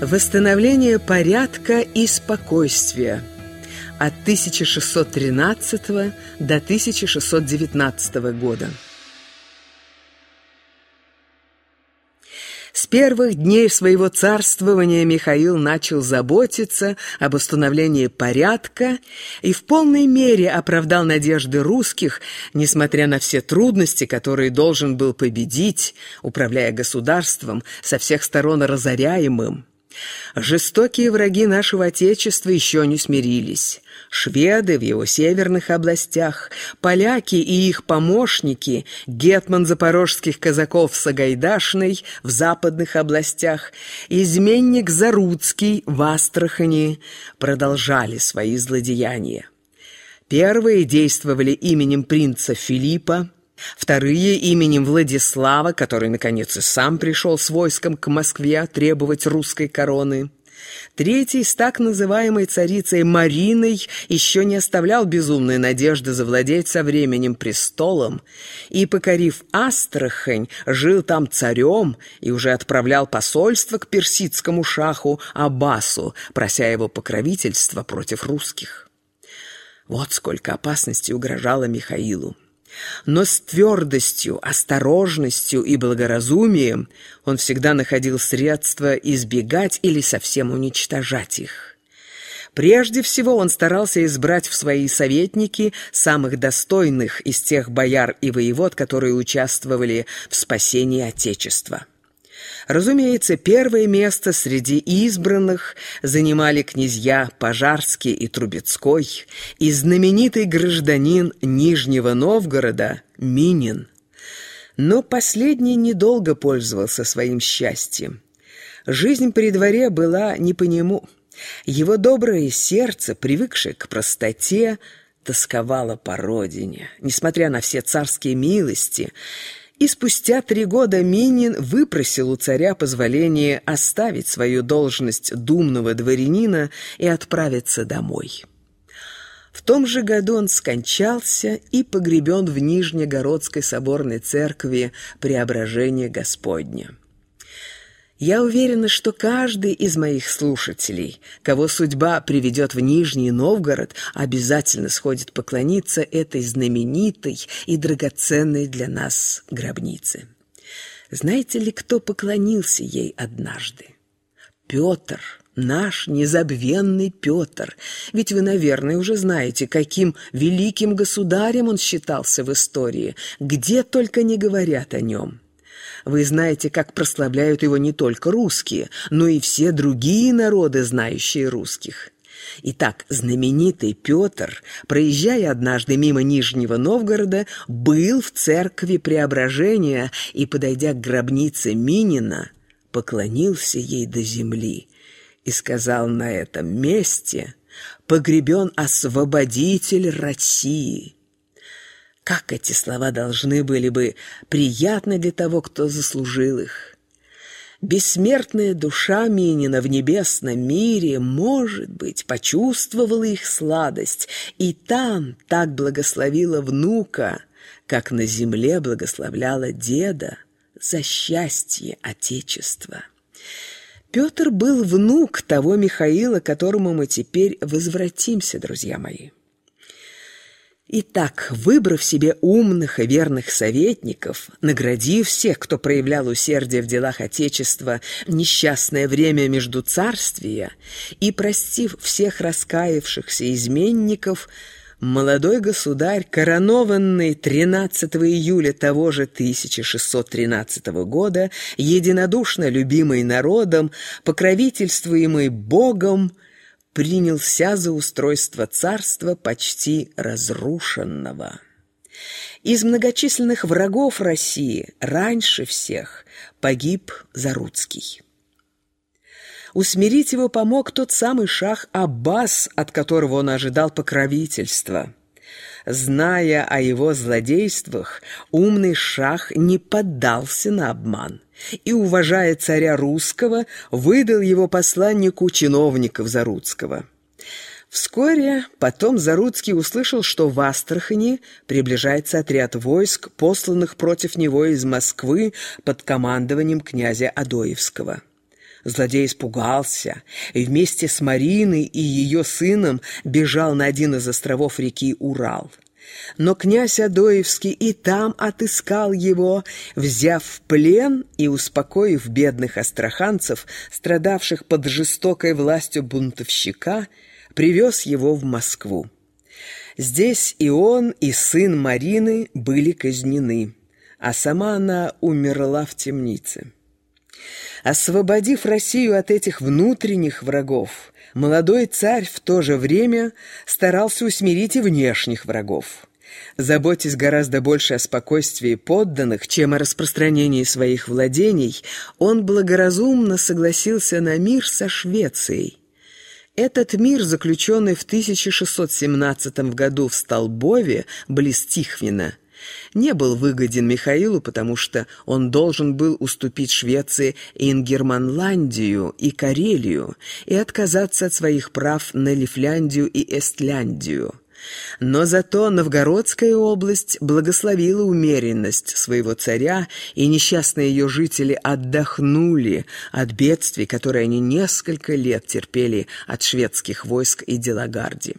Восстановление порядка и спокойствия от 1613 до 1619 года. С первых дней своего царствования Михаил начал заботиться об установлении порядка и в полной мере оправдал надежды русских, несмотря на все трудности, которые должен был победить, управляя государством, со всех сторон разоряемым. Жестокие враги нашего Отечества еще не смирились. Шведы в его северных областях, поляки и их помощники, гетман запорожских казаков Сагайдашный в западных областях, изменник Заруцкий в Астрахани продолжали свои злодеяния. Первые действовали именем принца Филиппа, Вторые именем Владислава, который, наконец, и сам пришел с войском к Москве требовать русской короны. Третий с так называемой царицей Мариной еще не оставлял безумной надежды завладеть со временем престолом и, покорив Астрахань, жил там царем и уже отправлял посольство к персидскому шаху Аббасу, прося его покровительства против русских. Вот сколько опасностей угрожало Михаилу. Но с твердостью, осторожностью и благоразумием он всегда находил средства избегать или совсем уничтожать их. Прежде всего он старался избрать в свои советники самых достойных из тех бояр и воевод, которые участвовали в спасении Отечества. Разумеется, первое место среди избранных занимали князья Пожарский и Трубецкой и знаменитый гражданин Нижнего Новгорода Минин. Но последний недолго пользовался своим счастьем. Жизнь при дворе была не по нему. Его доброе сердце, привыкшее к простоте, тосковало по родине, несмотря на все царские милости – и спустя три года Минин выпросил у царя позволение оставить свою должность думного дворянина и отправиться домой. В том же году он скончался и погребен в Нижнегородской соборной церкви Преображения Господня. Я уверена, что каждый из моих слушателей, кого судьба приведет в Нижний Новгород, обязательно сходит поклониться этой знаменитой и драгоценной для нас гробнице. Знаете ли, кто поклонился ей однажды? Петр, наш незабвенный Петр. Ведь вы, наверное, уже знаете, каким великим государем он считался в истории, где только не говорят о нем. Вы знаете, как прославляют его не только русские, но и все другие народы, знающие русских. Итак, знаменитый Петр, проезжая однажды мимо Нижнего Новгорода, был в церкви Преображения и, подойдя к гробнице Минина, поклонился ей до земли и сказал на этом месте «Погребен освободитель России». Как эти слова должны были бы приятны для того, кто заслужил их. Бессмертная душа Минина в небесном мире, может быть, почувствовала их сладость, и там так благословила внука, как на земле благословляла деда за счастье Отечества. Петр был внук того Михаила, к которому мы теперь возвратимся, друзья мои. Итак, выбрав себе умных и верных советников, наградив всех, кто проявлял усердие в делах Отечества, несчастное время между царствия, и простив всех раскаявшихся изменников, молодой государь, коронованный 13 июля того же 1613 года, единодушно любимый народом, покровительствуемый Богом, принялся за устройство царства почти разрушенного. Из многочисленных врагов России раньше всех погиб Заруцкий. Усмирить его помог тот самый шах Аббас, от которого он ожидал покровительства. Зная о его злодействах, умный шах не поддался на обман и, уважая царя русского, выдал его посланнику чиновников Заруцкого. Вскоре потом Заруцкий услышал, что в Астрахани приближается отряд войск, посланных против него из Москвы под командованием князя Адоевского. Злодей испугался и вместе с Мариной и ее сыном бежал на один из островов реки Урал. Но князь Адоевский и там отыскал его, взяв в плен и успокоив бедных астраханцев, страдавших под жестокой властью бунтовщика, привез его в Москву. Здесь и он, и сын Марины были казнены, а сама она умерла в темнице. Освободив Россию от этих внутренних врагов, молодой царь в то же время старался усмирить и внешних врагов. Заботясь гораздо больше о спокойствии подданных, чем о распространении своих владений, он благоразумно согласился на мир со Швецией. Этот мир, заключенный в 1617 году в Столбове, близ Тихвина, не был выгоден Михаилу, потому что он должен был уступить Швеции Ингерманландию и Карелию и отказаться от своих прав на Лифляндию и Эстляндию. Но зато Новгородская область благословила умеренность своего царя, и несчастные ее жители отдохнули от бедствий, которые они несколько лет терпели от шведских войск и Делагарди.